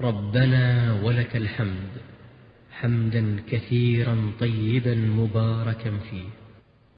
ربنا ولك الحمد حمدا كثيرا طيبا مباركا فيه.